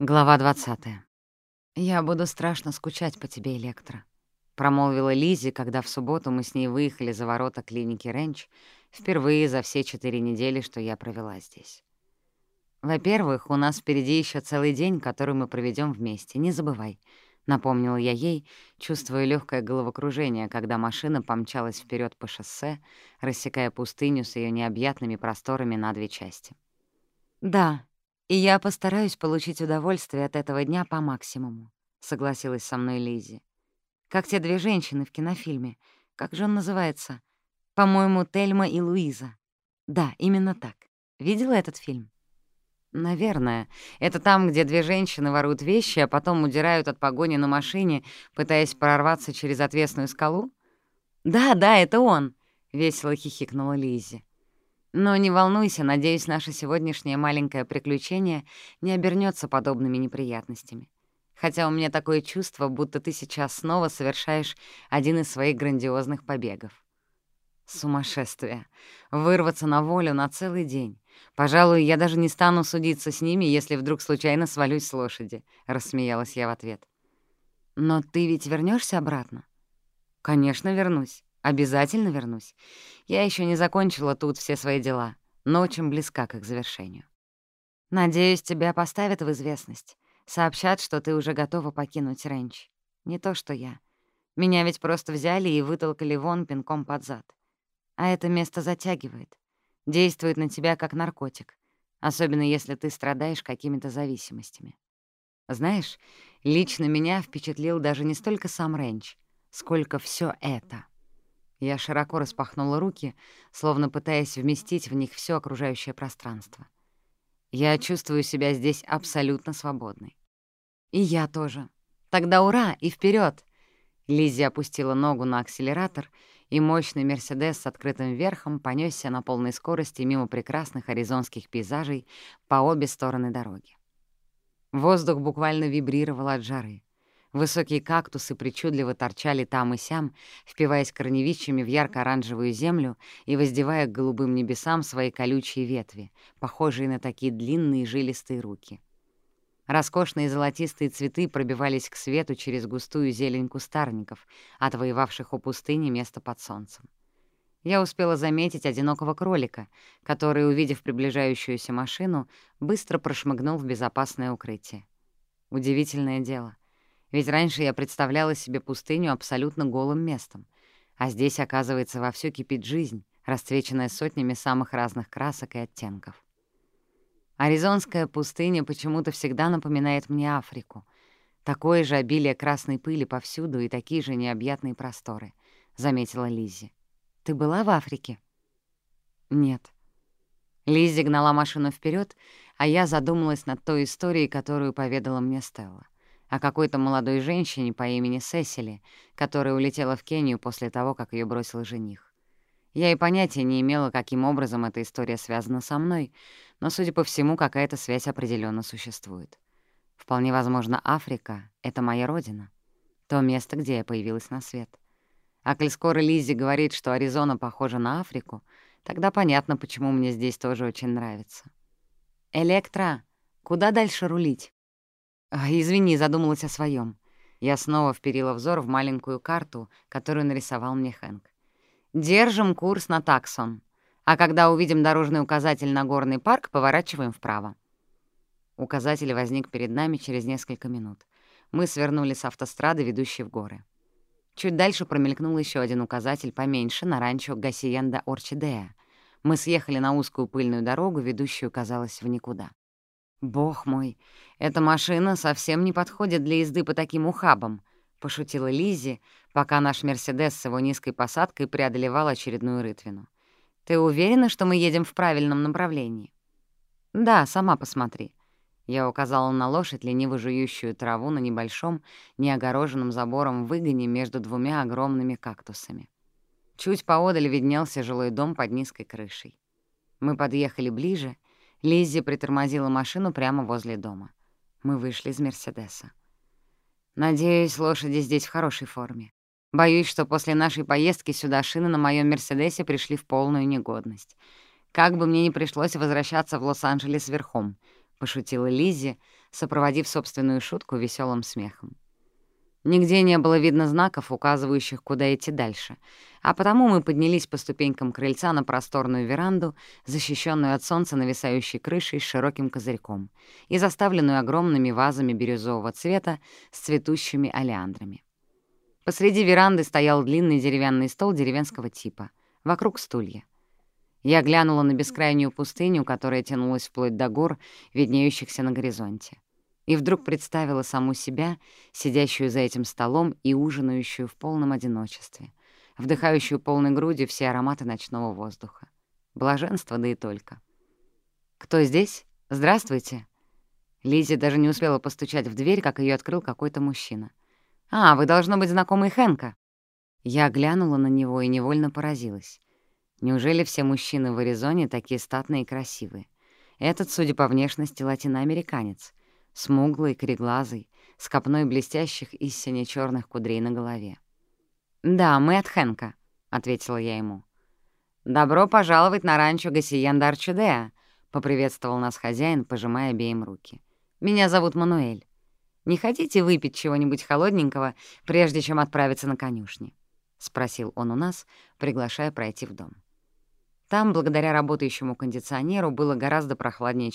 Глава 20. «Я буду страшно скучать по тебе, Электро», — промолвила Лизи, когда в субботу мы с ней выехали за ворота клиники Ренч, впервые за все четыре недели, что я провела здесь. «Во-первых, у нас впереди еще целый день, который мы проведем вместе, не забывай», — напомнила я ей, чувствуя легкое головокружение, когда машина помчалась вперед по шоссе, рассекая пустыню с ее необъятными просторами на две части. «Да», «И я постараюсь получить удовольствие от этого дня по максимуму», — согласилась со мной Лизи. «Как те две женщины в кинофильме. Как же он называется? По-моему, Тельма и Луиза. Да, именно так. Видела этот фильм?» «Наверное. Это там, где две женщины воруют вещи, а потом удирают от погони на машине, пытаясь прорваться через отвесную скалу?» «Да, да, это он!» — весело хихикнула Лизи. Но не волнуйся, надеюсь, наше сегодняшнее маленькое приключение не обернется подобными неприятностями. Хотя у меня такое чувство, будто ты сейчас снова совершаешь один из своих грандиозных побегов. Сумасшествие. Вырваться на волю на целый день. Пожалуй, я даже не стану судиться с ними, если вдруг случайно свалюсь с лошади, — рассмеялась я в ответ. Но ты ведь вернешься обратно? Конечно, вернусь. обязательно вернусь. Я еще не закончила тут все свои дела, но очень близка к их завершению. Надеюсь, тебя поставят в известность. Сообщат, что ты уже готова покинуть ренч. Не то, что я. Меня ведь просто взяли и вытолкали вон пинком под зад. А это место затягивает. Действует на тебя как наркотик, особенно если ты страдаешь какими-то зависимостями. Знаешь, лично меня впечатлил даже не столько сам ренч, сколько все это. Я широко распахнула руки, словно пытаясь вместить в них все окружающее пространство. Я чувствую себя здесь абсолютно свободной. И я тоже. Тогда ура и вперед! Лиззи опустила ногу на акселератор, и мощный «Мерседес» с открытым верхом понесся на полной скорости мимо прекрасных аризонских пейзажей по обе стороны дороги. Воздух буквально вибрировал от жары. Высокие кактусы причудливо торчали там и сям, впиваясь корневищами в ярко-оранжевую землю и воздевая к голубым небесам свои колючие ветви, похожие на такие длинные жилистые руки. Роскошные золотистые цветы пробивались к свету через густую зелень кустарников, отвоевавших у пустыни место под солнцем. Я успела заметить одинокого кролика, который, увидев приближающуюся машину, быстро прошмыгнул в безопасное укрытие. Удивительное дело. Ведь раньше я представляла себе пустыню абсолютно голым местом. А здесь, оказывается, вовсю кипит жизнь, расцвеченная сотнями самых разных красок и оттенков. Аризонская пустыня почему-то всегда напоминает мне Африку. Такое же обилие красной пыли повсюду и такие же необъятные просторы, — заметила Лиззи. «Ты была в Африке?» «Нет». Лиззи гнала машину вперед, а я задумалась над той историей, которую поведала мне Стелла. о какой-то молодой женщине по имени Сесили, которая улетела в Кению после того, как ее бросил жених. Я и понятия не имела, каким образом эта история связана со мной, но, судя по всему, какая-то связь определенно существует. Вполне возможно, Африка — это моя родина, то место, где я появилась на свет. А коль скоро Лиззи говорит, что Аризона похожа на Африку, тогда понятно, почему мне здесь тоже очень нравится. «Электро, куда дальше рулить?» «Извини, задумалась о своем. Я снова вперила взор в маленькую карту, которую нарисовал мне Хэнк. «Держим курс на Таксон, а когда увидим дорожный указатель на горный парк, поворачиваем вправо». Указатель возник перед нами через несколько минут. Мы свернули с автострады, ведущей в горы. Чуть дальше промелькнул еще один указатель поменьше на ранчо Гасиенда Орчидея. Мы съехали на узкую пыльную дорогу, ведущую, казалось, в никуда. «Бог мой, эта машина совсем не подходит для езды по таким ухабам», — пошутила Лизи, пока наш «Мерседес» с его низкой посадкой преодолевал очередную рытвину. «Ты уверена, что мы едем в правильном направлении?» «Да, сама посмотри». Я указала на лошадь, лениво жующую траву на небольшом, неогороженном забором выгоне между двумя огромными кактусами. Чуть поодаль виднелся жилой дом под низкой крышей. Мы подъехали ближе — Лиззи притормозила машину прямо возле дома. Мы вышли из «Мерседеса». «Надеюсь, лошади здесь в хорошей форме. Боюсь, что после нашей поездки сюда шины на моем «Мерседесе» пришли в полную негодность. Как бы мне ни пришлось возвращаться в Лос-Анджелес верхом», — пошутила Лиззи, сопроводив собственную шутку веселым смехом. Нигде не было видно знаков, указывающих, куда идти дальше, а потому мы поднялись по ступенькам крыльца на просторную веранду, защищенную от солнца нависающей крышей с широким козырьком и заставленную огромными вазами бирюзового цвета с цветущими олеандрами. Посреди веранды стоял длинный деревянный стол деревенского типа, вокруг стулья. Я глянула на бескрайнюю пустыню, которая тянулась вплоть до гор, виднеющихся на горизонте и вдруг представила саму себя, сидящую за этим столом и ужинающую в полном одиночестве, вдыхающую полной грудью все ароматы ночного воздуха. Блаженство, да и только. «Кто здесь? Здравствуйте!» Лизи даже не успела постучать в дверь, как ее открыл какой-то мужчина. «А, вы, должно быть, знакомый Хэнка». Я глянула на него и невольно поразилась. Неужели все мужчины в Аризоне такие статные и красивые? Этот, судя по внешности, латиноамериканец смуглый, кореглазый, с копной блестящих и сине черных кудрей на голове. «Да, мы от Хэнка», — ответила я ему. «Добро пожаловать на ранчо Гасиен Дарчудеа», — поприветствовал нас хозяин, пожимая обеим руки. «Меня зовут Мануэль. Не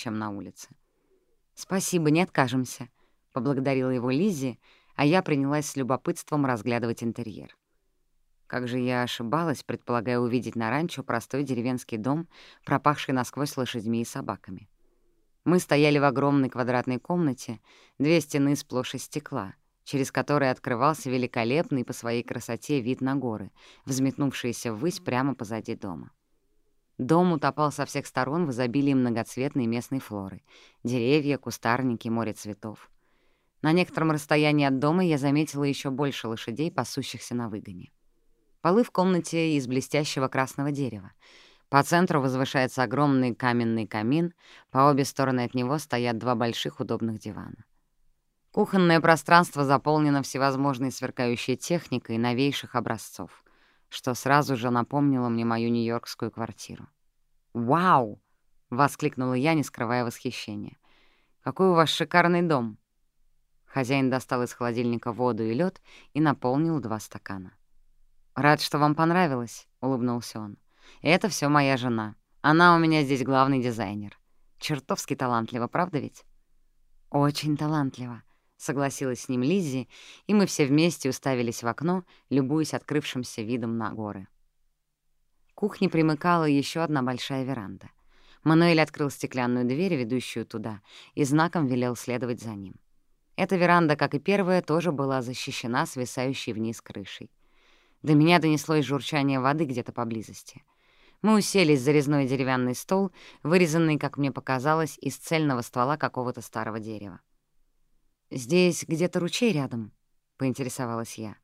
хотите выпить чего-нибудь холодненького, прежде чем отправиться на конюшни?» — спросил он у нас, приглашая пройти в дом. Там, благодаря работающему кондиционеру, было гораздо прохладнее, чем на улице. «Спасибо, не откажемся», — поблагодарила его Лиззи, а я принялась с любопытством разглядывать интерьер. Как же я ошибалась, предполагая увидеть на ранчо простой деревенский дом, пропахший насквозь лошадьми и собаками. Мы стояли в огромной квадратной комнате, две стены сплошь из стекла, через которые открывался великолепный по своей красоте вид на горы, взметнувшиеся ввысь прямо позади дома. Дом утопал со всех сторон в изобилии многоцветной местной флоры — деревья, кустарники, море цветов. На некотором расстоянии от дома я заметила еще больше лошадей, пасущихся на выгоне. Полы в комнате из блестящего красного дерева. По центру возвышается огромный каменный камин, по обе стороны от него стоят два больших удобных дивана. Кухонное пространство заполнено всевозможной сверкающей техникой новейших образцов что сразу же напомнило мне мою нью-йоркскую квартиру. «Вау!» — воскликнула я, не скрывая восхищения. «Какой у вас шикарный дом!» Хозяин достал из холодильника воду и лед и наполнил два стакана. «Рад, что вам понравилось», — улыбнулся он. «Это все моя жена. Она у меня здесь главный дизайнер. Чертовски талантлива, правда ведь?» «Очень талантливо», согласилась с ним Лиззи, и мы все вместе уставились в окно, любуясь открывшимся видом на горы. К кухне примыкала еще одна большая веранда. Мануэль открыл стеклянную дверь, ведущую туда, и знаком велел следовать за ним. Эта веранда, как и первая, тоже была защищена свисающей вниз крышей. До меня донеслось журчание воды где-то поблизости. Мы уселись за резной деревянный стол, вырезанный, как мне показалось, из цельного ствола какого-то старого дерева. «Здесь где-то ручей рядом?» — поинтересовалась я.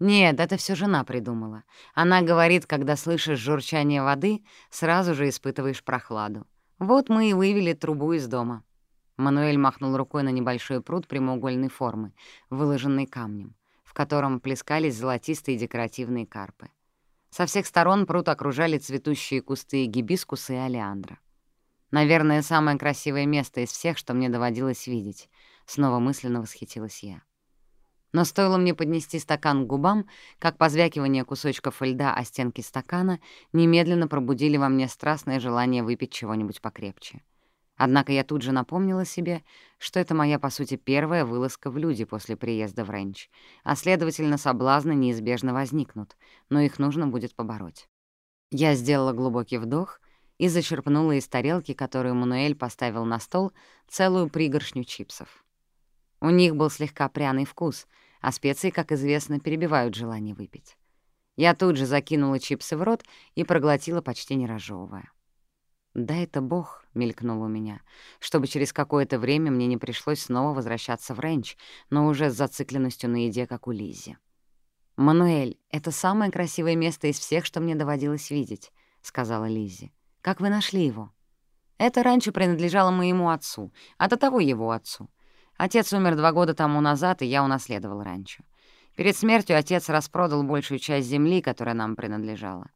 «Нет, это все жена придумала. Она говорит, когда слышишь журчание воды, сразу же испытываешь прохладу. Вот мы и вывели трубу из дома». Мануэль махнул рукой на небольшой пруд прямоугольной формы, выложенный камнем, в котором плескались золотистые декоративные карпы. Со всех сторон пруд окружали цветущие кусты гибискуса и алиандра. Наверное, самое красивое место из всех, что мне доводилось видеть —— снова мысленно восхитилась я. Но стоило мне поднести стакан к губам, как позвякивание кусочков льда о стенки стакана немедленно пробудили во мне страстное желание выпить чего-нибудь покрепче. Однако я тут же напомнила себе, что это моя, по сути, первая вылазка в люди после приезда в Ренч, а, следовательно, соблазны неизбежно возникнут, но их нужно будет побороть. Я сделала глубокий вдох и зачерпнула из тарелки, которую Мануэль поставил на стол, целую пригоршню чипсов. У них был слегка пряный вкус, а специи, как известно, перебивают желание выпить. Я тут же закинула чипсы в рот и проглотила, почти не разжевывая. «Да это бог», — мелькнул у меня, чтобы через какое-то время мне не пришлось снова возвращаться в ренч, но уже с зацикленностью на еде, как у Лизи. «Мануэль, это самое красивое место из всех, что мне доводилось видеть», — сказала Лизи. «Как вы нашли его?» «Это раньше принадлежало моему отцу, а до того его отцу. Отец умер два года тому назад, и я унаследовал ранчо. Перед смертью отец распродал большую часть земли, которая нам принадлежала.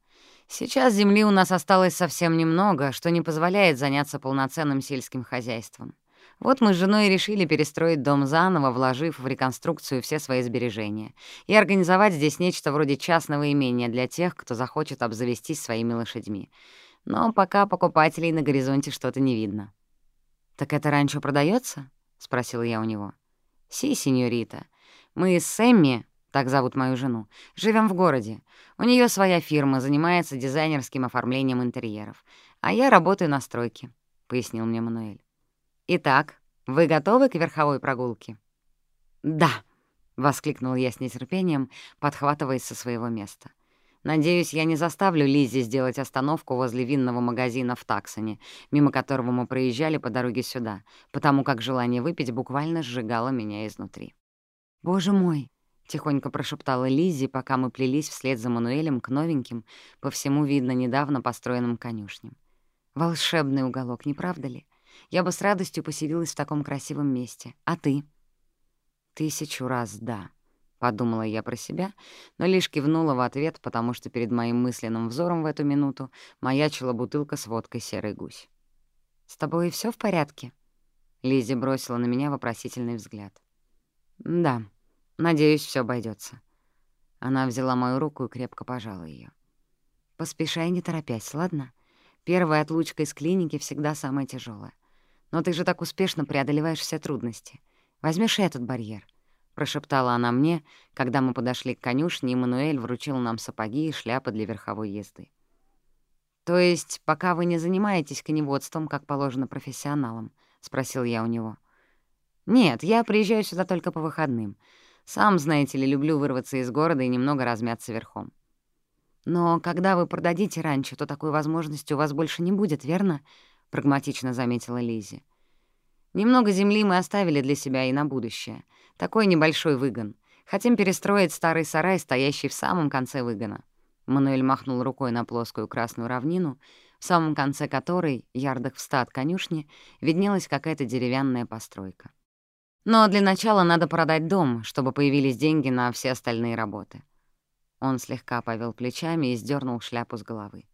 Сейчас земли у нас осталось совсем немного, что не позволяет заняться полноценным сельским хозяйством. Вот мы с женой и решили перестроить дом заново, вложив в реконструкцию все свои сбережения, и организовать здесь нечто вроде частного имения для тех, кто захочет обзавестись своими лошадьми. Но пока покупателей на горизонте что-то не видно. «Так это ранчо продается? спросила я у него. «Си, сеньорита. Мы с Сэмми, так зовут мою жену, живем в городе. У нее своя фирма, занимается дизайнерским оформлением интерьеров. А я работаю на стройке», — пояснил мне Мануэль. «Итак, вы готовы к верховой прогулке?» «Да», — воскликнул я с нетерпением, подхватываясь со своего места. «Надеюсь, я не заставлю Лиззи сделать остановку возле винного магазина в Таксоне, мимо которого мы проезжали по дороге сюда, потому как желание выпить буквально сжигало меня изнутри». «Боже мой!» — тихонько прошептала Лиззи, пока мы плелись вслед за Мануэлем к новеньким, по всему видно недавно построенным конюшням. «Волшебный уголок, не правда ли?» Я бы с радостью поселилась в таком красивом месте. А ты? Тысячу раз да, — подумала я про себя, но лишь кивнула в ответ, потому что перед моим мысленным взором в эту минуту маячила бутылка с водкой «Серый гусь». «С тобой все в порядке?» Лизи бросила на меня вопросительный взгляд. «Да, надеюсь, все обойдется. Она взяла мою руку и крепко пожала ее. «Поспешай, не торопясь, ладно? Первая отлучка из клиники всегда самая тяжелая. Но ты же так успешно преодолеваешь все трудности. Возьмешь этот барьер», — прошептала она мне, когда мы подошли к конюшне, и Мануэль вручил нам сапоги и шляпы для верховой езды. «То есть пока вы не занимаетесь коневодством, как положено профессионалам?» — спросил я у него. «Нет, я приезжаю сюда только по выходным. Сам, знаете ли, люблю вырваться из города и немного размяться верхом». «Но когда вы продадите ранчо, то такой возможности у вас больше не будет, верно?» — прагматично заметила Лизи. «Немного земли мы оставили для себя и на будущее. Такой небольшой выгон. Хотим перестроить старый сарай, стоящий в самом конце выгона». Мануэль махнул рукой на плоскую красную равнину, в самом конце которой, ярдах в ста от конюшни, виднелась какая-то деревянная постройка. Но для начала надо продать дом, чтобы появились деньги на все остальные работы. Он слегка повел плечами и сдернул шляпу с головы.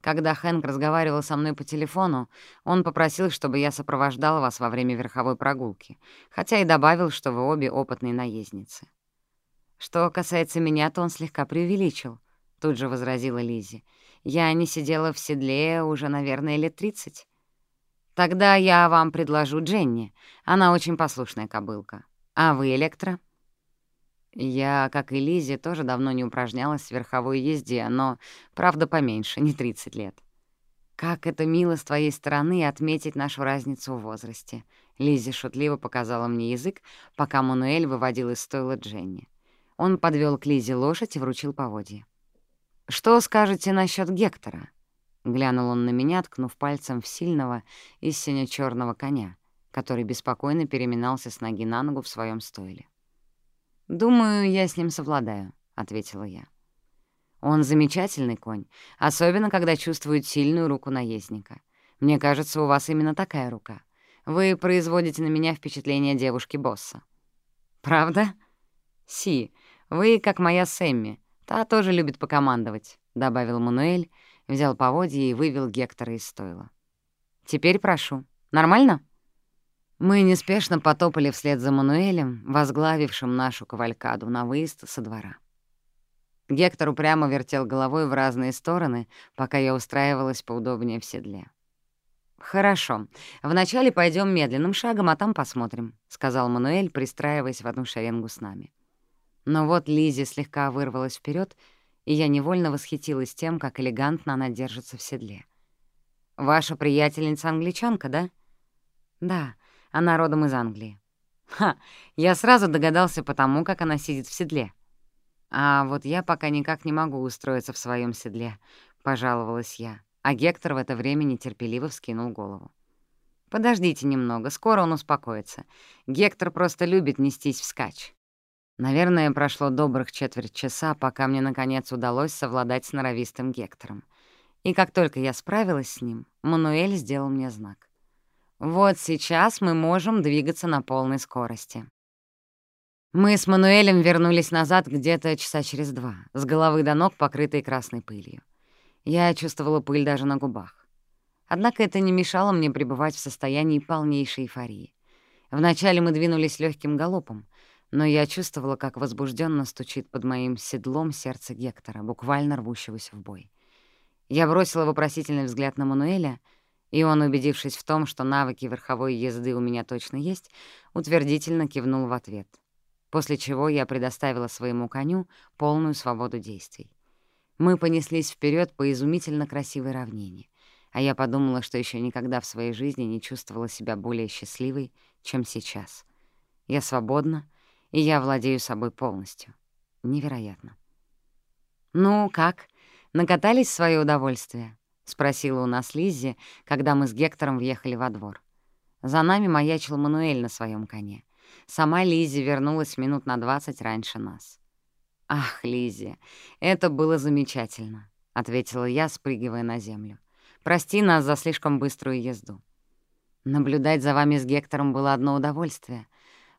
Когда Хэнк разговаривал со мной по телефону, он попросил, чтобы я сопровождал вас во время верховой прогулки, хотя и добавил, что вы обе опытные наездницы. Что касается меня, то он слегка преувеличил, тут же возразила Лизи. Я не сидела в седле уже, наверное, лет тридцать. Тогда я вам предложу Дженни. Она очень послушная кобылка. А вы, Электра? Электро? Я, как и Лизи, тоже давно не упражнялась в верховой езде, но, правда, поменьше, не 30 лет. «Как это мило с твоей стороны отметить нашу разницу в возрасте», — Лизи шутливо показала мне язык, пока Мануэль выводил из стойла Дженни. Он подвел к Лизе лошадь и вручил поводье. «Что скажете насчет Гектора?» — глянул он на меня, ткнув пальцем в сильного и сине черного коня, который беспокойно переминался с ноги на ногу в своем стойле. «Думаю, я с ним совладаю», — ответила я. «Он замечательный конь, особенно когда чувствует сильную руку наездника. Мне кажется, у вас именно такая рука. Вы производите на меня впечатление девушки-босса». «Правда?» «Си, вы как моя Сэмми. Та тоже любит покомандовать», — добавил Мануэль, взял поводья и вывел Гектора из стойла. «Теперь прошу. Нормально?» Мы неспешно потопали вслед за Мануэлем, возглавившим нашу кавалькаду на выезд со двора. Гектор упрямо вертел головой в разные стороны, пока я устраивалась поудобнее в седле. «Хорошо. Вначале пойдем медленным шагом, а там посмотрим», — сказал Мануэль, пристраиваясь в одну шеренгу с нами. Но вот Лизи слегка вырвалась вперед, и я невольно восхитилась тем, как элегантно она держится в седле. «Ваша приятельница англичанка, да?» «Да, она родом из Англии. Ха, я сразу догадался по тому, как она сидит в седле. А вот я пока никак не могу устроиться в своем седле, — пожаловалась я, а Гектор в это время нетерпеливо вскинул голову. «Подождите немного, скоро он успокоится. Гектор просто любит нестись вскачь». Наверное, прошло добрых четверть часа, пока мне, наконец, удалось совладать с норовистым Гектором. И как только я справилась с ним, Мануэль сделал мне знак. Вот сейчас мы можем двигаться на полной скорости. Мы с Мануэлем вернулись назад где-то часа через два, с головы до ног покрытой красной пылью. Я чувствовала пыль даже на губах. Однако это не мешало мне пребывать в состоянии полнейшей эйфории. Вначале мы двинулись легким галопом, но я чувствовала, как возбужденно стучит под моим седлом сердце Гектора, буквально рвущегося в бой. Я бросила вопросительный взгляд на Мануэля, и он, убедившись в том, что навыки верховой езды у меня точно есть, утвердительно кивнул в ответ, после чего я предоставила своему коню полную свободу действий. Мы понеслись вперед по изумительно красивой равнине, а я подумала, что еще никогда в своей жизни не чувствовала себя более счастливой, чем сейчас. Я свободна, и я владею собой полностью. Невероятно. «Ну, как? Накатались в своё удовольствие?» — спросила у нас Лиззи, когда мы с Гектором въехали во двор. За нами маячил Мануэль на своем коне. Сама Лиззи вернулась минут на двадцать раньше нас. «Ах, Лиззи, это было замечательно», — ответила я, спрыгивая на землю. «Прости нас за слишком быструю езду». Наблюдать за вами с Гектором было одно удовольствие.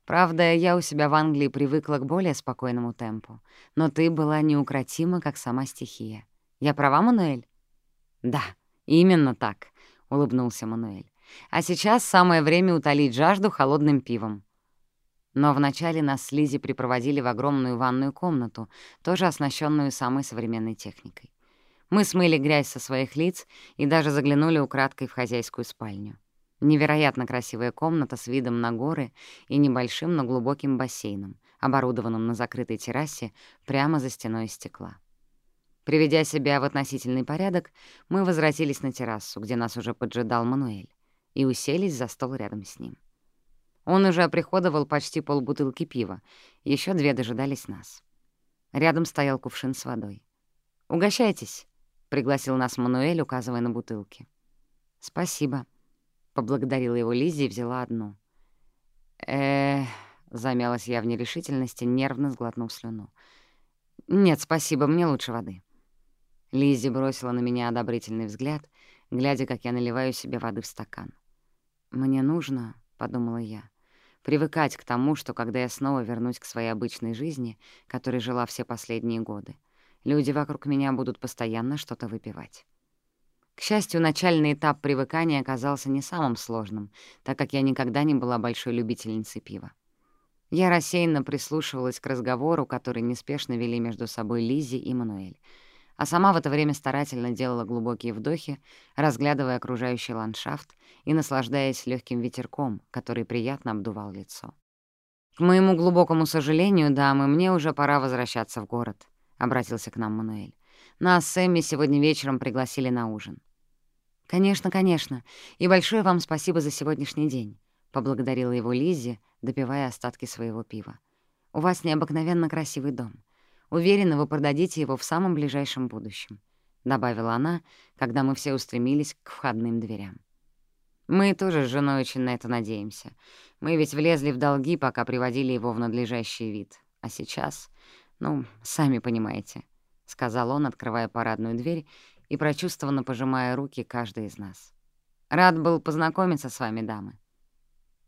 Правда, я у себя в Англии привыкла к более спокойному темпу, но ты была неукротима, как сама стихия. Я права, Мануэль? «Да, именно так», — улыбнулся Мануэль. «А сейчас самое время утолить жажду холодным пивом». Но вначале нас с Лизи припроводили в огромную ванную комнату, тоже оснащенную самой современной техникой. Мы смыли грязь со своих лиц и даже заглянули украдкой в хозяйскую спальню. Невероятно красивая комната с видом на горы и небольшим, но глубоким бассейном, оборудованным на закрытой террасе прямо за стеной стекла. Приведя себя в относительный порядок, мы возвратились на террасу, где нас уже поджидал Мануэль, и уселись за стол рядом с ним. Он уже оприходовал почти полбутылки пива, еще две дожидались нас. Рядом стоял кувшин с водой. «Угощайтесь», — пригласил нас Мануэль, указывая на бутылки. «Спасибо», — поблагодарила его Лиззи и взяла одну. э замялась я в нерешительности, нервно сглотнув слюну. «Нет, спасибо, мне лучше воды». Лиззи бросила на меня одобрительный взгляд, глядя, как я наливаю себе воды в стакан. «Мне нужно», — подумала я, — «привыкать к тому, что когда я снова вернусь к своей обычной жизни, которой жила все последние годы, люди вокруг меня будут постоянно что-то выпивать». К счастью, начальный этап привыкания оказался не самым сложным, так как я никогда не была большой любительницей пива. Я рассеянно прислушивалась к разговору, который неспешно вели между собой Лизи и Мануэль а сама в это время старательно делала глубокие вдохи, разглядывая окружающий ландшафт и наслаждаясь легким ветерком, который приятно обдувал лицо. «К моему глубокому сожалению, дамы, мне уже пора возвращаться в город», — обратился к нам Мануэль. «Нас с Эмми сегодня вечером пригласили на ужин». «Конечно, конечно, и большое вам спасибо за сегодняшний день», — поблагодарила его Лиззи, допивая остатки своего пива. «У вас необыкновенно красивый дом. Уверена, вы продадите его в самом ближайшем будущем», — добавила она, когда мы все устремились к входным дверям. «Мы тоже с женой очень на это надеемся. Мы ведь влезли в долги, пока приводили его в надлежащий вид. А сейчас, ну, сами понимаете», — сказал он, открывая парадную дверь и прочувствованно пожимая руки каждой из нас. «Рад был познакомиться с вами, дамы».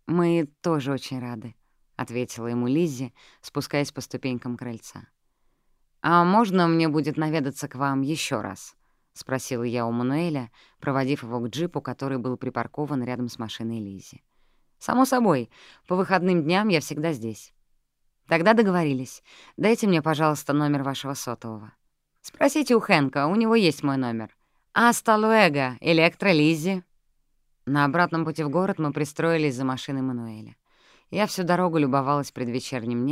«Мы тоже очень рады», — ответила ему Лиззи, спускаясь по ступенькам крыльца. «А можно мне будет наведаться к вам еще раз?» — спросила я у Мануэля, проводив его к джипу, который был припаркован рядом с машиной Лизи. «Само собой, по выходным дням я всегда здесь». «Тогда договорились. Дайте мне, пожалуйста, номер вашего сотового». «Спросите у Хэнка, у него есть мой номер». «Аста луэго, электро Лиззи». На обратном пути в город мы пристроились за машиной Мануэля. Я всю дорогу любовалась предвечерним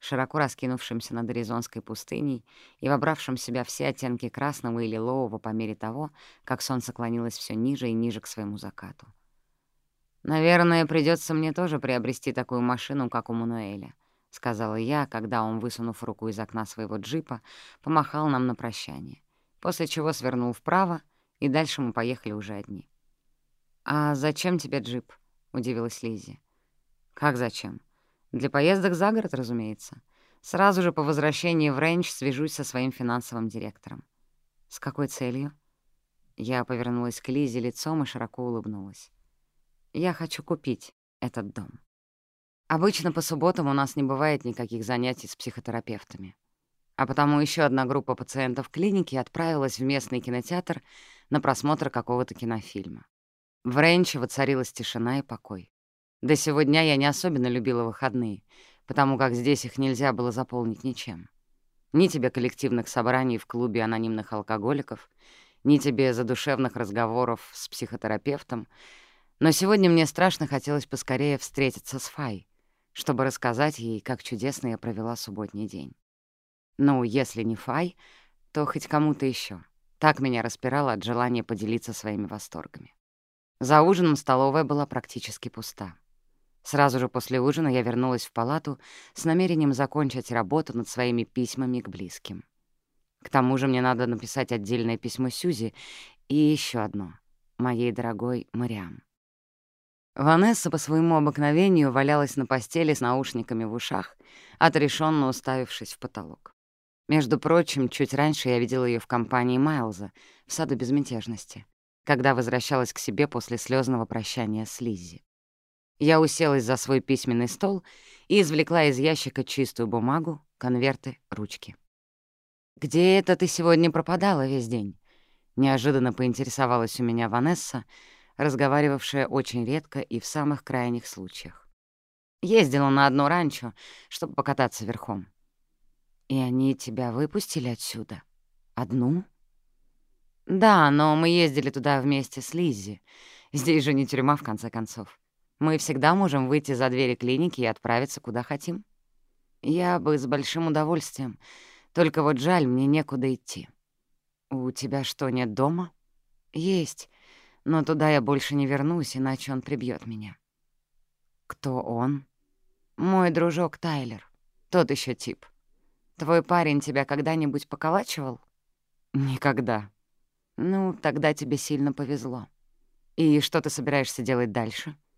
небом, широко раскинувшимся над Аризонской пустыней и вобравшим в себя все оттенки красного и лилового по мере того, как солнце клонилось все ниже и ниже к своему закату. «Наверное, придется мне тоже приобрести такую машину, как у Мануэля», — сказала я, когда он, высунув руку из окна своего джипа, помахал нам на прощание, после чего свернул вправо, и дальше мы поехали уже одни. «А зачем тебе джип?» — удивилась Лиззи. «Как зачем? Для поездок за город, разумеется. Сразу же по возвращении в Рейндж свяжусь со своим финансовым директором. С какой целью? Я повернулась к Лизе лицом и широко улыбнулась. Я хочу купить этот дом. Обычно по субботам у нас не бывает никаких занятий с психотерапевтами. А потому еще одна группа пациентов клиники отправилась в местный кинотеатр на просмотр какого-то кинофильма. В Ренче воцарилась тишина и покой. До сегодня я не особенно любила выходные, потому как здесь их нельзя было заполнить ничем. Ни тебе коллективных собраний в клубе анонимных алкоголиков, ни тебе задушевных разговоров с психотерапевтом. Но сегодня мне страшно хотелось поскорее встретиться с Фай, чтобы рассказать ей, как чудесно я провела субботний день. Ну, если не Фай, то хоть кому-то еще. Так меня распирало от желания поделиться своими восторгами. За ужином столовая была практически пуста. Сразу же после ужина я вернулась в палату с намерением закончить работу над своими письмами к близким. К тому же мне надо написать отдельное письмо Сюзи и еще одно — моей дорогой Мариам. Ванесса по своему обыкновению валялась на постели с наушниками в ушах, отрешенно уставившись в потолок. Между прочим, чуть раньше я видела ее в компании Майлза в саду безмятежности, когда возвращалась к себе после слезного прощания с Лиззи. Я уселась за свой письменный стол и извлекла из ящика чистую бумагу, конверты, ручки. «Где это ты сегодня пропадала весь день?» Неожиданно поинтересовалась у меня Ванесса, разговаривавшая очень редко и в самых крайних случаях. Ездила на одно ранчо, чтобы покататься верхом. «И они тебя выпустили отсюда? Одну?» «Да, но мы ездили туда вместе с Лиззи. Здесь же не тюрьма, в конце концов. Мы всегда можем выйти за двери клиники и отправиться куда хотим. Я бы с большим удовольствием, только вот жаль, мне некуда идти. У тебя что, нет дома? Есть, но туда я больше не вернусь, иначе он прибьет меня. Кто он? Мой дружок Тайлер. Тот еще тип. Твой парень тебя когда-нибудь поколачивал? Никогда. Ну, тогда тебе сильно повезло. И что ты собираешься делать дальше? — Ванесса неопределенно пожала плечами.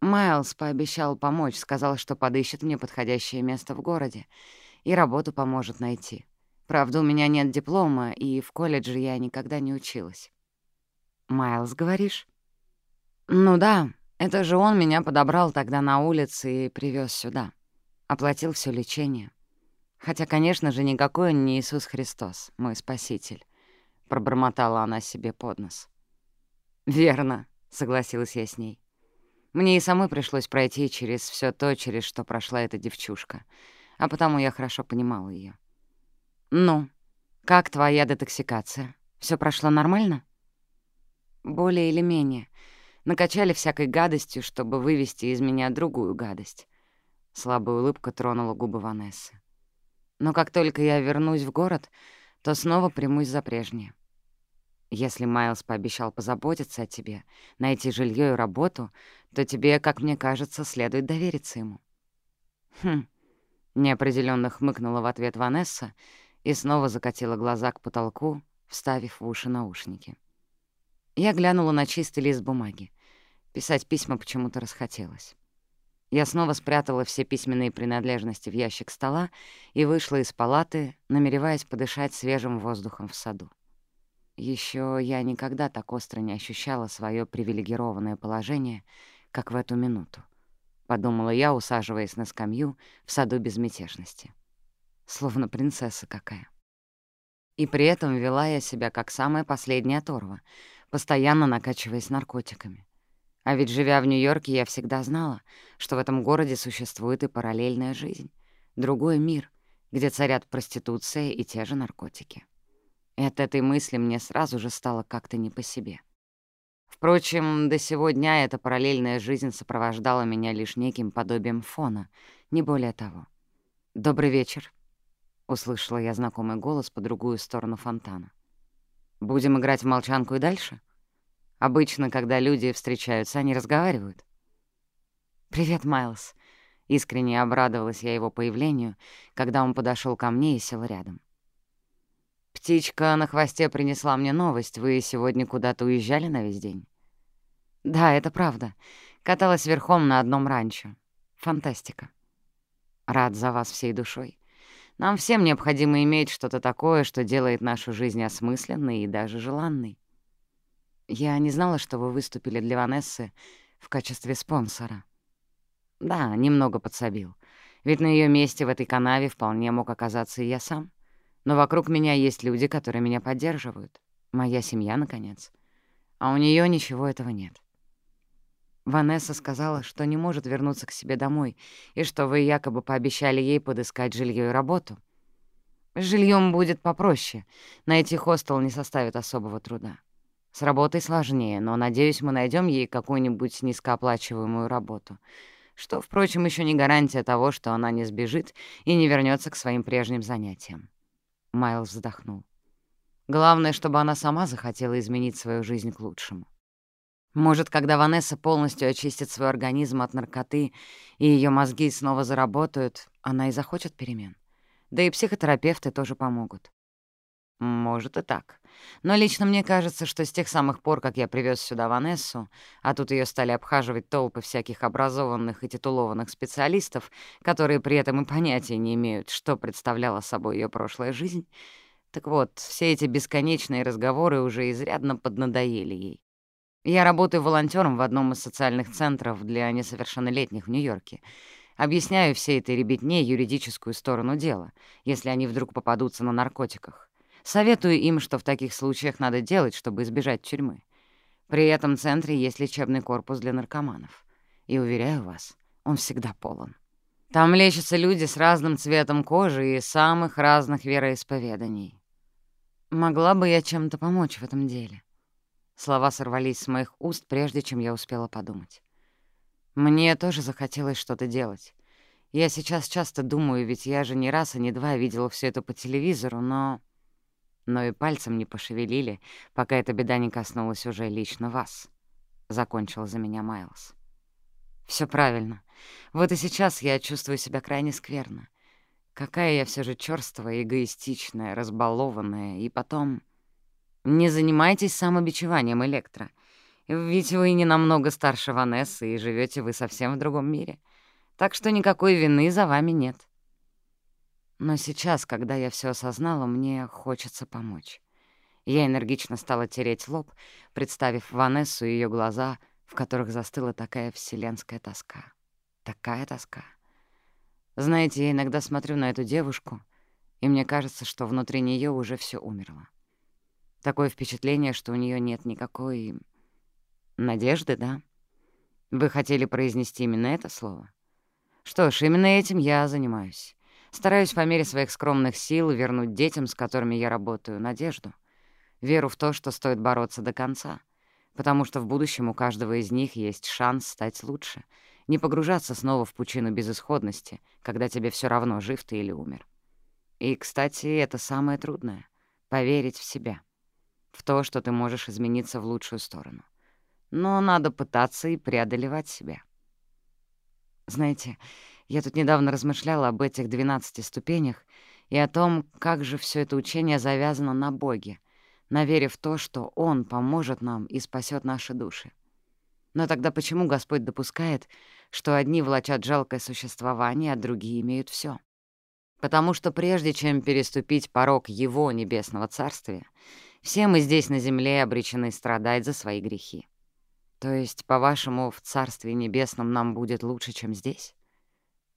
Майлз пообещал помочь, сказал, что подыщет мне подходящее место в городе и работу поможет найти. Правда, у меня нет диплома, и в колледже я никогда не училась. «Майлз, говоришь?» «Ну да, это же он меня подобрал тогда на улице и привез сюда. Оплатил все лечение. Хотя, конечно же, никакой он не Иисус Христос, мой спаситель», — пробормотала она себе под нос. «Верно», — согласилась я с ней. Мне и самой пришлось пройти через все то, через что прошла эта девчушка, а потому я хорошо понимала ее. «Ну, как твоя детоксикация? Все прошло нормально?» «Более или менее. Накачали всякой гадостью, чтобы вывести из меня другую гадость». Слабая улыбка тронула губы Ванессы. «Но как только я вернусь в город, то снова примусь за прежнее. Если Майлз пообещал позаботиться о тебе, найти жилье и работу, то тебе, как мне кажется, следует довериться ему». «Хм», — неопределённо хмыкнула в ответ Ванесса и снова закатила глаза к потолку, вставив в уши наушники. Я глянула на чистый лист бумаги. Писать письма почему-то расхотелось. Я снова спрятала все письменные принадлежности в ящик стола и вышла из палаты, намереваясь подышать свежим воздухом в саду. Еще я никогда так остро не ощущала свое привилегированное положение, как в эту минуту. Подумала я, усаживаясь на скамью в саду безмятежности. Словно принцесса какая. И при этом вела я себя как самая последняя оторва, постоянно накачиваясь наркотиками. А ведь, живя в Нью-Йорке, я всегда знала, что в этом городе существует и параллельная жизнь, другой мир, где царят проституция и те же наркотики. И от этой мысли мне сразу же стало как-то не по себе. Впрочем, до сегодня эта параллельная жизнь сопровождала меня лишь неким подобием фона, не более того. «Добрый вечер», — услышала я знакомый голос по другую сторону фонтана. «Будем играть в молчанку и дальше? Обычно, когда люди встречаются, они разговаривают». «Привет, Майлз», — искренне обрадовалась я его появлению, когда он подошел ко мне и сел рядом. «Птичка на хвосте принесла мне новость. Вы сегодня куда-то уезжали на весь день?» «Да, это правда. Каталась верхом на одном ранчо. Фантастика. Рад за вас всей душой. Нам всем необходимо иметь что-то такое, что делает нашу жизнь осмысленной и даже желанной. Я не знала, что вы выступили для Ванессы в качестве спонсора. Да, немного подсобил. Ведь на ее месте в этой канаве вполне мог оказаться и я сам. Но вокруг меня есть люди, которые меня поддерживают. Моя семья, наконец. А у нее ничего этого нет. Ванесса сказала, что не может вернуться к себе домой, и что вы якобы пообещали ей подыскать жилье и работу. С жильем будет попроще. Найти хостел не составит особого труда. С работой сложнее, но, надеюсь, мы найдем ей какую-нибудь низкооплачиваемую работу. Что, впрочем, еще не гарантия того, что она не сбежит и не вернется к своим прежним занятиям. Майлз вздохнул. Главное, чтобы она сама захотела изменить свою жизнь к лучшему. Может, когда Ванесса полностью очистит свой организм от наркоты и ее мозги снова заработают, она и захочет перемен. Да и психотерапевты тоже помогут. Может и так. Но лично мне кажется, что с тех самых пор, как я привез сюда Ванессу, а тут ее стали обхаживать толпы всяких образованных и титулованных специалистов, которые при этом и понятия не имеют, что представляла собой ее прошлая жизнь, так вот, все эти бесконечные разговоры уже изрядно поднадоели ей. Я работаю волонтером в одном из социальных центров для несовершеннолетних в Нью-Йорке. Объясняю всей этой ребятне юридическую сторону дела, если они вдруг попадутся на наркотиках. Советую им, что в таких случаях надо делать, чтобы избежать тюрьмы. При этом центре есть лечебный корпус для наркоманов. И, уверяю вас, он всегда полон. Там лечатся люди с разным цветом кожи и самых разных вероисповеданий. Могла бы я чем-то помочь в этом деле? Слова сорвались с моих уст, прежде чем я успела подумать. Мне тоже захотелось что-то делать. Я сейчас часто думаю, ведь я же не но и пальцем не пошевелили, пока эта беда не коснулась уже лично вас», — закончил за меня Майлз. «Всё правильно. Вот и сейчас я чувствую себя крайне скверно. Какая я всё же чёрствая, эгоистичная, разбалованная, и потом... Не занимайтесь самобичеванием, Электро. Ведь вы не намного старше Ванессы, и живёте вы совсем в другом мире. Так что никакой вины за вами нет». Но сейчас, когда я все осознала, мне хочется помочь. Я энергично стала тереть лоб, представив Ванессу и ее глаза, в которых застыла такая вселенская тоска. Такая тоска. Знаете, я иногда смотрю на эту девушку, и мне кажется, что внутри нее уже все умерло. Такое впечатление, что у нее нет никакой надежды, да? Вы хотели произнести именно это слово? Что ж, именно этим я занимаюсь. Стараюсь по мере своих скромных сил вернуть детям, с которыми я работаю, надежду. Веру в то, что стоит бороться до конца. Потому что в будущем у каждого из них есть шанс стать лучше. Не погружаться снова в пучину безысходности, когда тебе все равно, жив ты или умер. И, кстати, это самое трудное — поверить в себя. В то, что ты можешь измениться в лучшую сторону. Но надо пытаться и преодолевать себя. Знаете, я тут недавно размышляла об этих 12 ступенях и о том, как же все это учение завязано на Боге, на вере в то, что Он поможет нам и спасет наши души. Но тогда почему Господь допускает, что одни влачат жалкое существование, а другие имеют все? Потому что прежде чем переступить порог Его небесного царствия, все мы здесь на земле обречены страдать за свои грехи. То есть, по-вашему, в Царстве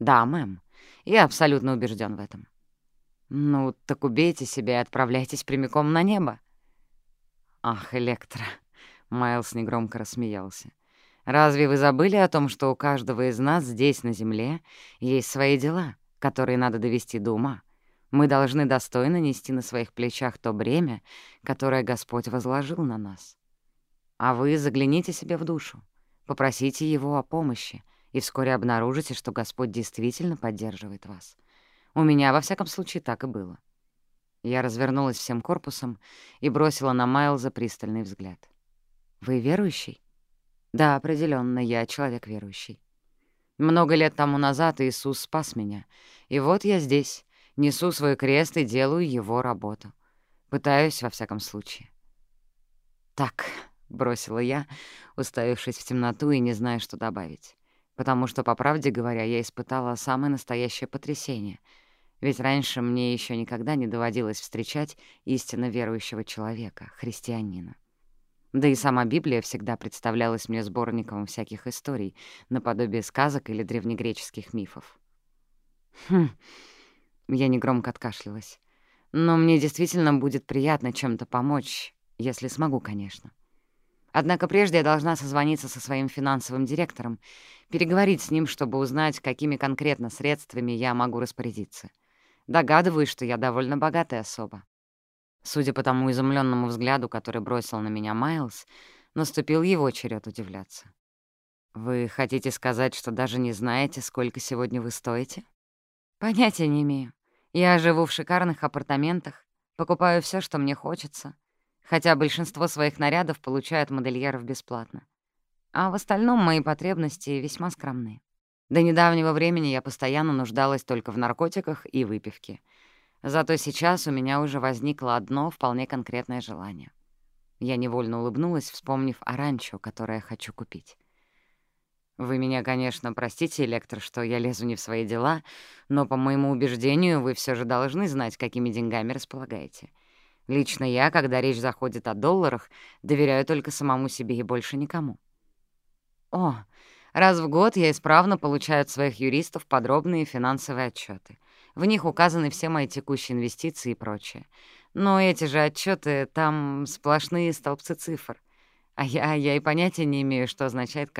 Да, мэм. Я абсолютно убежден в этом. Ну, так убейте себя и отправляйтесь прямиком на небо. Ах, Электро. Майлз негромко рассмеялся. Разве вы забыли о том, что у каждого из нас здесь, на Земле, есть свои дела, которые надо довести до ума? Мы должны достойно нести на своих плечах то бремя, которое Господь возложил на нас. А вы загляните себе в душу, попросите Его о помощи, и вскоре обнаружите, что Господь действительно поддерживает вас. У меня, во всяком случае, так и было. Я развернулась всем корпусом и бросила на Майлза пристальный взгляд. «Вы верующий?» «Да, определенно, я человек верующий. Много лет тому назад Иисус спас меня, и вот я здесь, несу свой крест и делаю его работу. Пытаюсь, во всяком случае». «Так», — бросила я, уставившись в темноту и не зная, что добавить потому что, по правде говоря, я испытала самое настоящее потрясение, ведь раньше мне еще никогда не доводилось встречать истинно верующего человека, христианина. Да и сама Библия всегда представлялась мне сборником всяких историй, наподобие сказок или древнегреческих мифов. Хм. Я негромко откашлялась. Но мне действительно будет приятно чем-то помочь, если смогу, конечно. Однако прежде я должна созвониться со своим финансовым директором, переговорить с ним, чтобы узнать, какими конкретно средствами я могу распорядиться. Догадываюсь, что я довольно богатая особа. Судя по тому изумленному взгляду, который бросил на меня Майлз, наступил его черед удивляться. «Вы хотите сказать, что даже не знаете, сколько сегодня вы стоите?» «Понятия не имею. Я живу в шикарных апартаментах, покупаю все, что мне хочется, хотя большинство своих нарядов получают модельеров бесплатно. А в остальном мои потребности весьма скромные. До недавнего времени я постоянно нуждалась только в наркотиках и выпивке. Зато сейчас у меня уже возникло одно вполне конкретное желание. Я невольно улыбнулась, вспомнив о ранчо, которое хочу купить. Вы меня, конечно, простите, Электро, что я лезу не в свои дела, но, по моему убеждению, вы все же должны знать, какими деньгами располагаете. Лично я, когда речь заходит о долларах, доверяю только самому себе и больше никому. О, раз в год я исправно получаю от своих юристов подробные финансовые отчеты. В них указаны все мои текущие инвестиции и прочее. Но эти же отчеты там сплошные столбцы цифр. А я, я и понятия не имею, что означает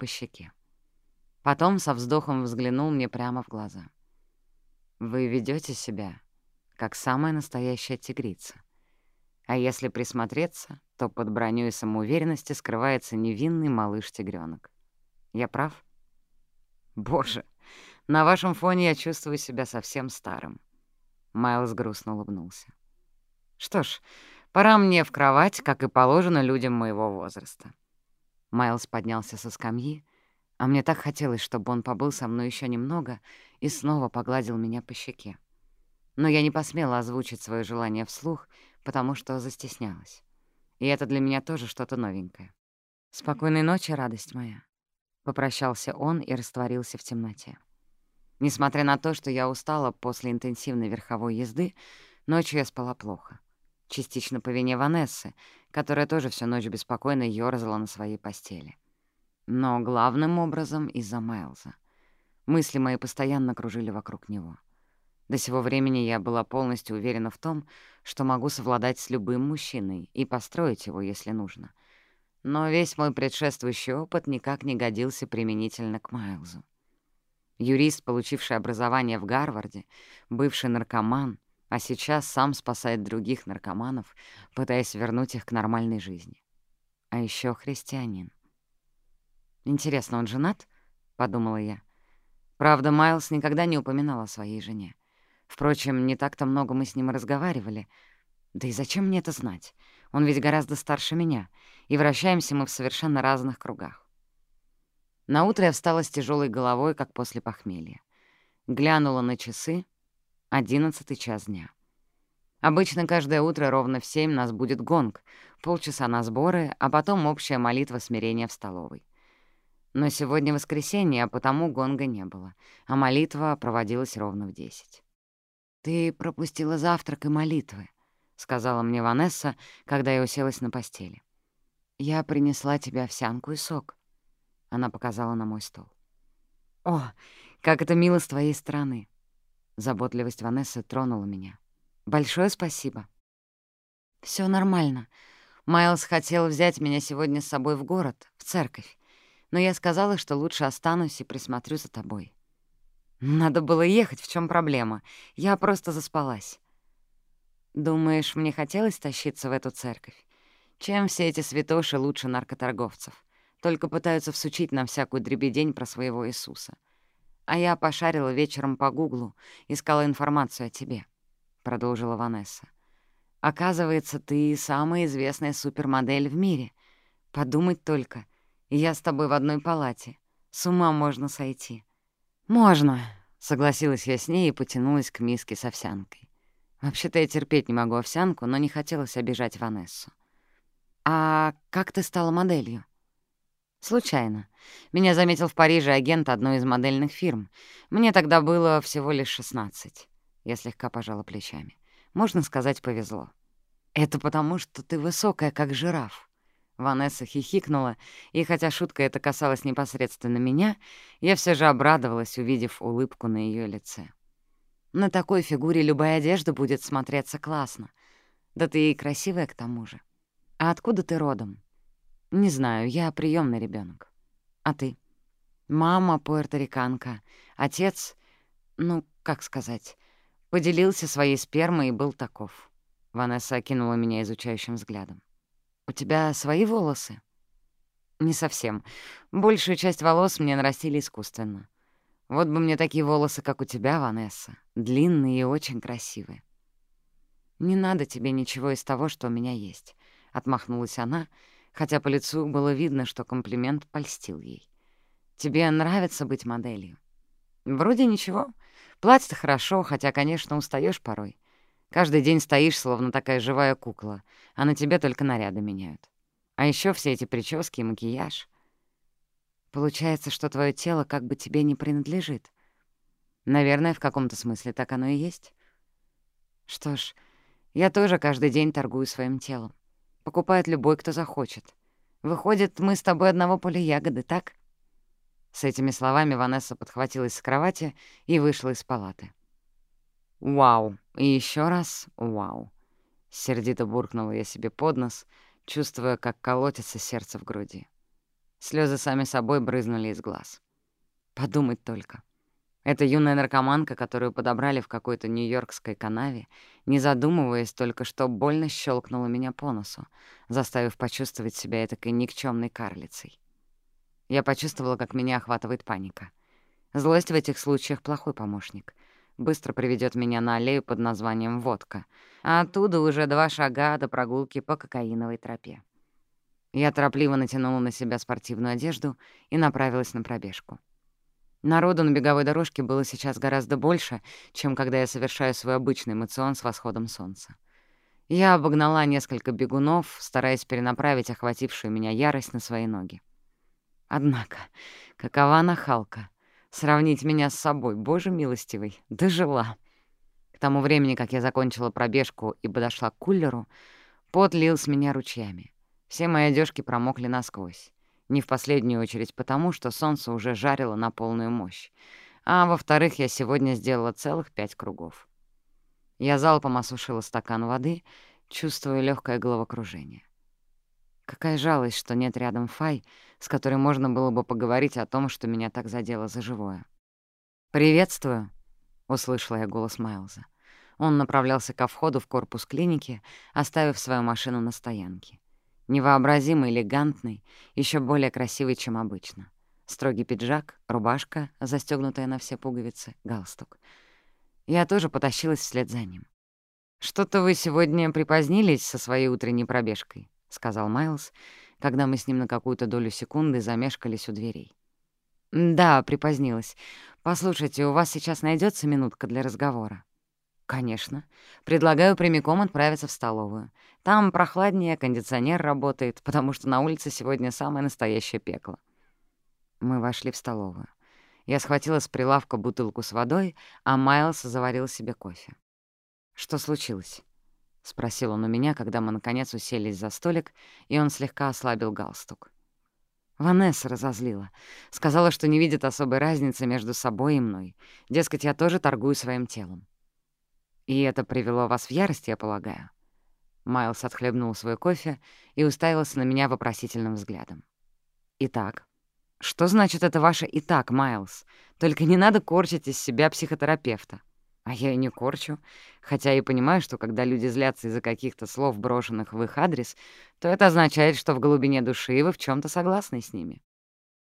каждая из них. Чистосердечно призналась я Майлзу. Неожиданно он протянул руку к моему лицу и ласково прошелся пальцами по щеке. Потом со вздохом взглянул мне прямо в глаза. «Вы ведете себя, как самая настоящая тигрица. А если присмотреться, то под бронёй самоуверенности скрывается невинный малыш тигрёнок. Я прав? Боже, на вашем фоне я чувствую себя совсем старым. Майлз грустно улыбнулся. Что ж, пора мне в кровать, как и положено людям моего возраста. Майлз поднялся со скамьи, а мне так хотелось, чтобы он побыл со мной еще немного и снова погладил меня по щеке. Но я не посмела озвучить свое желание вслух, потому что застеснялась. И это для меня тоже что-то новенькое. «Спокойной ночи, радость моя», — попрощался он и растворился в темноте. Несмотря на то, что я устала после интенсивной верховой езды, ночью я спала плохо. Частично по вине Ванессы, которая тоже всю ночь беспокойно ёрзала на своей постели. Но главным образом из-за Майлза. Мысли мои постоянно кружили вокруг него. До сего времени я была полностью уверена в том, что могу совладать с любым мужчиной и построить его, если нужно. Но весь мой предшествующий опыт никак не годился применительно к Майлзу. Юрист, получивший образование в Гарварде, бывший наркоман, а сейчас сам спасает других наркоманов, пытаясь вернуть их к нормальной жизни. А еще христианин. «Интересно, он женат?» — подумала я. Правда, Майлз никогда не упоминал о своей жене. Впрочем, не так-то много мы с ним разговаривали. Да и зачем мне это знать? Он ведь гораздо старше меня, и вращаемся мы в совершенно разных кругах. Наутро я встала с тяжелой головой, как после похмелья. Глянула на часы — одиннадцатый час дня. Обычно каждое утро ровно в семь нас будет гонг, полчаса на сборы, а потом общая молитва смирения в столовой. Но сегодня воскресенье, а потому гонга не было, а молитва проводилась ровно в десять. «Ты пропустила завтрак и молитвы», — сказала мне Ванесса, когда я уселась на постели. «Я принесла тебе овсянку и сок». Она показала на мой стол. «О, как это мило с твоей стороны!» Заботливость Ванессы тронула меня. «Большое спасибо». Все нормально. Майлз хотел взять меня сегодня с собой в город, в церковь но я сказала, что лучше останусь и присмотрю за тобой. Надо было ехать, в чем проблема? Я просто заспалась. Думаешь, мне хотелось тащиться в эту церковь? Чем все эти святоши лучше наркоторговцев? Только пытаются всучить нам всякую дребедень про своего Иисуса. А я пошарила вечером по Гуглу, искала информацию о тебе, — продолжила Ванесса. Оказывается, ты самая известная супермодель в мире. Подумать только, я с тобой в одной палате. С ума можно сойти». «Можно», — согласилась я с ней и потянулась к миске с овсянкой. Вообще-то я терпеть не могу овсянку, но не хотелось обижать Ванессу. «А как ты стала моделью?» «Случайно. Меня заметил в Париже агент одной из модельных фирм. Мне тогда было всего лишь шестнадцать. Я слегка пожала плечами. Можно сказать, повезло. Это потому, что ты высокая, как жираф. Ванесса хихикнула, и хотя шутка эта касалась непосредственно меня, я все же обрадовалась, увидев улыбку на ее лице. На такой фигуре любая одежда будет смотреться классно. Да ты и красивая к тому же. А откуда ты родом? Не знаю, я приемный ребенок. А ты? Мама пуэрториканка, отец, ну, как сказать, поделился своей спермой и был таков. Ванесса окинула меня изучающим взглядом. «У тебя свои волосы?» «Не совсем. Большую часть волос мне нарастили искусственно. Вот бы мне такие волосы, как у тебя, Ванесса. Длинные и очень красивые». «Не надо тебе ничего из того, что у меня есть», — отмахнулась она, хотя по лицу было видно, что комплимент польстил ей. «Тебе нравится быть моделью?» «Вроде ничего. Платье-то хорошо, хотя, конечно, устаешь порой. Каждый день стоишь словно такая живая кукла, а на ciebie только наряды меняют. А еще все эти прически и макияж. Получается, что твое тело как бы тебе не принадлежит. Наверное, в каком-то смысле так оно и есть. Что ж, я тоже каждый день торгую своим телом. Покупает любой, кто захочет. Выходит, мы с тобой одного поля ягоды, так? С этими словами Ванесса подхватилась с кровати и вышла из палаты. «Вау!» И еще раз вау!» Сердито буркнула я себе под нос, чувствуя, как колотится сердце в груди. Слезы сами собой брызнули из глаз. Подумать только. Эта юная наркоманка, которую подобрали в какой-то нью-йоркской канаве, не задумываясь, только что больно щелкнула меня по носу, заставив почувствовать себя этакой никчемной карлицей. Я почувствовала, как меня охватывает паника. Злость в этих случаях — плохой помощник — быстро приведет меня на аллею под названием «Водка», а оттуда уже два шага до прогулки по кокаиновой тропе. Я торопливо натянула на себя спортивную одежду и направилась на пробежку. Народу на беговой дорожке было сейчас гораздо больше, чем когда я совершаю свой обычный эмоцион с восходом солнца. Я обогнала несколько бегунов, стараясь перенаправить охватившую меня ярость на свои ноги. Однако, какова нахалка — Сравнить меня с собой, боже милостивый, дожила. К тому времени, как я закончила пробежку и подошла к кулеру, пот лил с меня ручьями. Все мои одежки промокли насквозь. Не в последнюю очередь потому, что солнце уже жарило на полную мощь. А во-вторых, я сегодня сделала целых пять кругов. Я залпом осушила стакан воды, чувствуя легкое головокружение. Какая жалость, что нет рядом Фай, с которой можно было бы поговорить о том, что меня так задело за живое. «Приветствую», — услышала я голос Майлза. Он направлялся ко входу в корпус клиники, оставив свою машину на стоянке. Невообразимо элегантный, еще более красивый, чем обычно. Строгий пиджак, рубашка, застегнутая на все пуговицы, галстук. Я тоже потащилась вслед за ним. «Что-то вы сегодня припозднились со своей утренней пробежкой», сказал Майлз, когда мы с ним на какую-то долю секунды замешкались у дверей. «Да, припозднилась. Послушайте, у вас сейчас найдется минутка для разговора?» «Конечно. Предлагаю прямиком отправиться в столовую. Там прохладнее, кондиционер работает, потому что на улице сегодня самое настоящее пекло». Мы вошли в столовую. Я схватила с прилавка бутылку с водой, а Майлз заварил себе кофе. «Что случилось?» — спросил он у меня, когда мы, наконец, уселись за столик, и он слегка ослабил галстук. Ванесса разозлила. Сказала, что не видит особой разницы между собой и мной. Дескать, я тоже торгую своим телом. И это привело вас в ярость, я полагаю. Майлз отхлебнул свой кофе и уставился на меня вопросительным взглядом. «Итак, что значит это ваше «итак», Майлз? Только не надо корчить из себя психотерапевта». А я и не корчу, хотя и понимаю, что когда люди злятся из-за каких-то слов, брошенных в их адрес, то это означает, что в глубине души вы в чем то согласны с ними.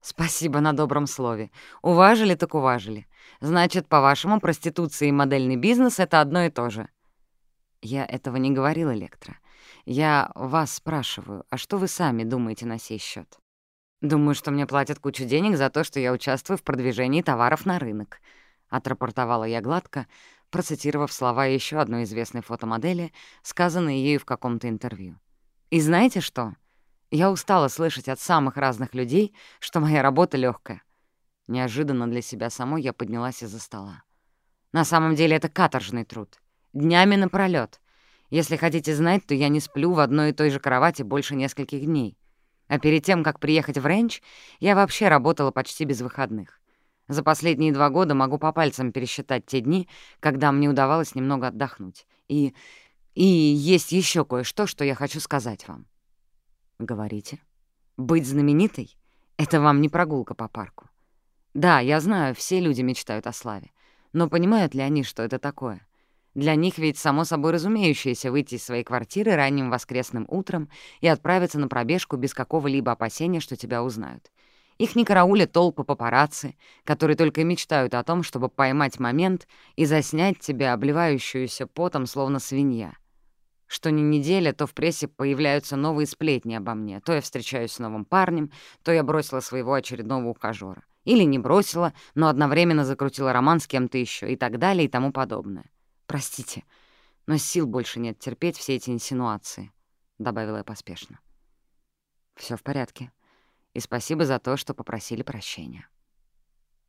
Спасибо на добром слове. Уважили так уважили. Значит, по-вашему, проституция и модельный бизнес — это одно и то же. Я этого не говорила, Электро. Я вас спрашиваю, а что вы сами думаете на сей счет? Думаю, что мне платят кучу денег за то, что я участвую в продвижении товаров на рынок —— отрапортовала я гладко, процитировав слова еще одной известной фотомодели, сказанные ею в каком-то интервью. «И знаете что? Я устала слышать от самых разных людей, что моя работа легкая. Неожиданно для себя самой я поднялась из-за стола. На самом деле это каторжный труд. Днями напролёт. Если хотите знать, то я не сплю в одной и той же кровати больше нескольких дней. А перед тем, как приехать в Ренч, я вообще работала почти без выходных. За последние два года могу по пальцам пересчитать те дни, когда мне удавалось немного отдохнуть. И... и есть еще кое-что, что я хочу сказать вам. Говорите. Быть знаменитой — это вам не прогулка по парку. Да, я знаю, все люди мечтают о славе. Но понимают ли они, что это такое? Для них ведь само собой разумеющееся выйти из своей квартиры ранним воскресным утром и отправиться на пробежку без какого-либо опасения, что тебя узнают. Их не караулят толпы папарацци, которые только и мечтают о том, чтобы поймать момент и заснять тебя, обливающуюся потом, словно свинья. Что ни неделя, то в прессе появляются новые сплетни обо мне. То я встречаюсь с новым парнем, то я бросила своего И спасибо за то, что попросили прощения.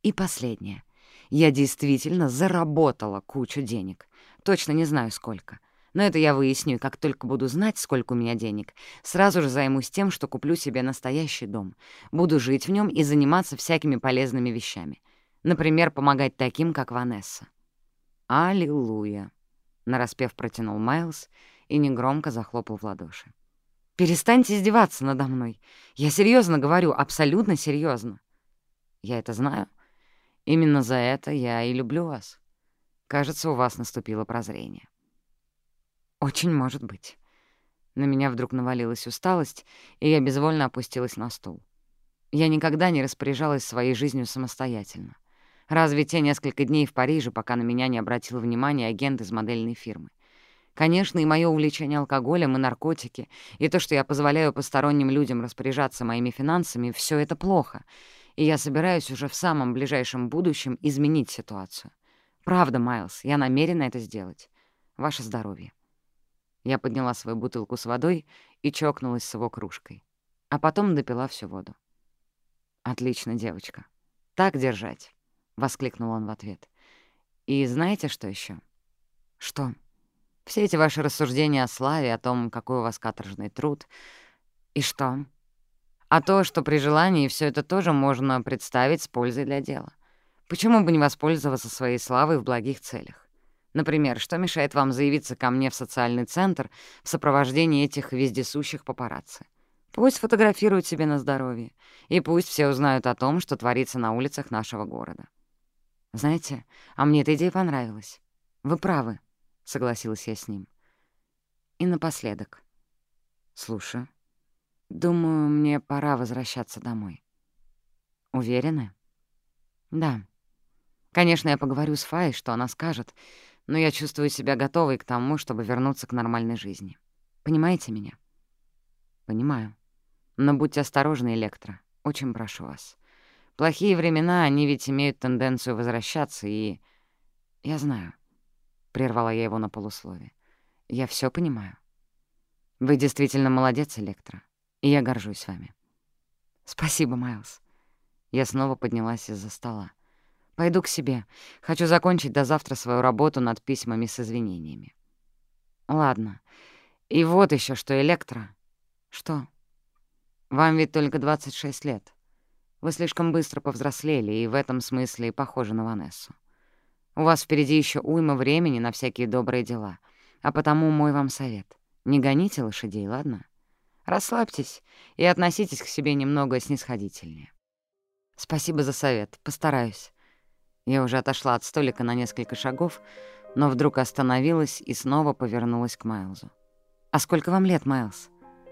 И последнее. Я действительно заработала кучу денег. Точно не знаю, сколько. Но это я выясню, и как только буду знать, сколько у меня денег, сразу же займусь тем, что куплю себе настоящий дом. Буду жить в нем и заниматься всякими полезными вещами. Например, помогать таким, как Ванесса. «Аллилуйя!» — нараспев протянул Майлз и негромко захлопал в ладоши. «Перестаньте издеваться надо мной. Я серьезно говорю, абсолютно серьезно. Я это знаю. Именно за это я и люблю вас. Кажется, у вас наступило прозрение». «Очень может быть». На меня вдруг навалилась усталость, и я безвольно опустилась на стул. Я никогда не распоряжалась своей жизнью самостоятельно. Разве те несколько дней в Париже, пока на меня не обратил внимания агент из модельной фирмы? Конечно, и мое увлечение алкоголем и наркотики, и то, что я позволяю посторонним людям распоряжаться моими финансами, все это плохо, и я собираюсь уже в самом ближайшем будущем изменить ситуацию. Правда, Майлз, я намерена это сделать. Ваше здоровье. Я подняла свою бутылку с водой и чокнулась с его кружкой, а потом допила всю воду. «Отлично, девочка. Так держать!» — воскликнул он в ответ. «И знаете, что еще? «Что?»«Все эти ваши рассуждения о славе, о том, какой у вас каторжный труд. И что?» «А то, что при желании все это тоже можно представить с пользой для дела. Почему бы не воспользоваться своей славой в благих целях? Например, что мешает вам заявиться ко мне в социальный центр в сопровождении этих вездесущих папарацци? Пусть фотографируют себе на здоровье, и пусть все узнают о том, что творится на улицах нашего города. «Знаете, а мне эта идея понравилась. Вы правы», — согласилась я с ним. И напоследок. «Слушаю. Думаю, мне пора возвращаться домой». «Уверены?» «Да. Конечно, я поговорю с Фай, что она скажет, но я чувствую себя готовой к тому, чтобы вернуться к нормальной жизни. Понимаете меня?» «Понимаю. Но будьте осторожны, Электро. Очень прошу вас. Плохие времена, они ведь имеют тенденцию возвращаться, и... Я знаю. Прервала я его на полуслове. Я все понимаю. Вы действительно молодец, Электро, и я горжусь вами. Спасибо, Майлз. Я снова поднялась из-за стола. Пойду к себе. Хочу закончить до завтра свою работу над письмами с извинениями. Ладно. И вот еще что, Электро. Что? Вам ведь только 26 лет. Вы слишком быстро повзрослели и в этом смысле похожи на Ванессу. У вас впереди еще уйма времени на всякие добрые дела, а потому мой вам совет — не гоните лошадей, ладно? Расслабьтесь и относитесь к себе немного снисходительнее. Спасибо за совет, постараюсь. Я уже отошла от столика на несколько шагов, но вдруг остановилась и снова повернулась к Майлзу. «А сколько вам лет, Майлз?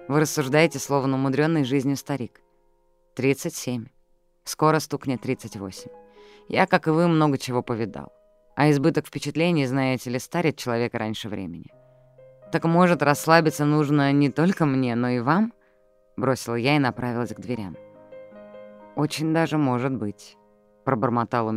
Вы рассуждаете, словно умудренный жизнью старик». «Тридцать семь». Скоро стукнет 38. Я, как и вы, много чего повидал. А избыток впечатлений, знаете ли, старит человека раньше времени. Так может, расслабиться нужно не только мне, но и вам? Бросила я и направилась к дверям. Очень даже может быть, пробормотал